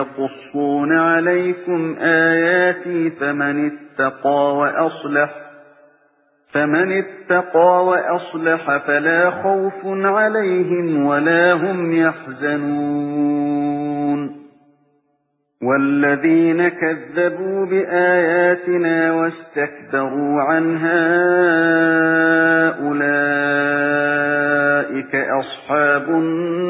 يَقُصُّونَ عَلَيْكُمْ آيَاتِي فَمَنِ اتَّقَى وَأَصْلَحَ فَمَنِ اتَّقَى وَأَصْلَحَ فَلَا خَوْفٌ عَلَيْهِمْ وَلَا هُمْ يَحْزَنُونَ. وَالَّذِينَ كَذَّبُوا بِآيَاتِنَا وَاسْتَكْبَرُوا عَنْهَا أُولَئِكَ أَصْحَابُ النَّارِ.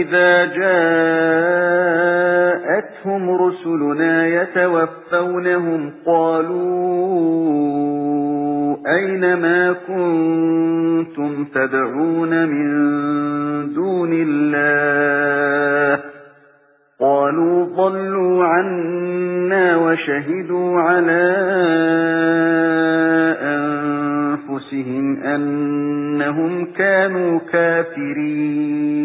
إِذَا جَاءَتْهُمْ رُسُلُنَا يَتَوَفَّوْنَهُمْ قَالُوا أَيْنَ مَا كُنتُمْ تَدْعُونَ مِن دُونِ اللَّهِ قَالُوا ضَلُّوا عَنَّا وَشَهِدُوا عَلَى أَنفُسِهِمْ أَنَّهُمْ كَانُوا كَافِرِينَ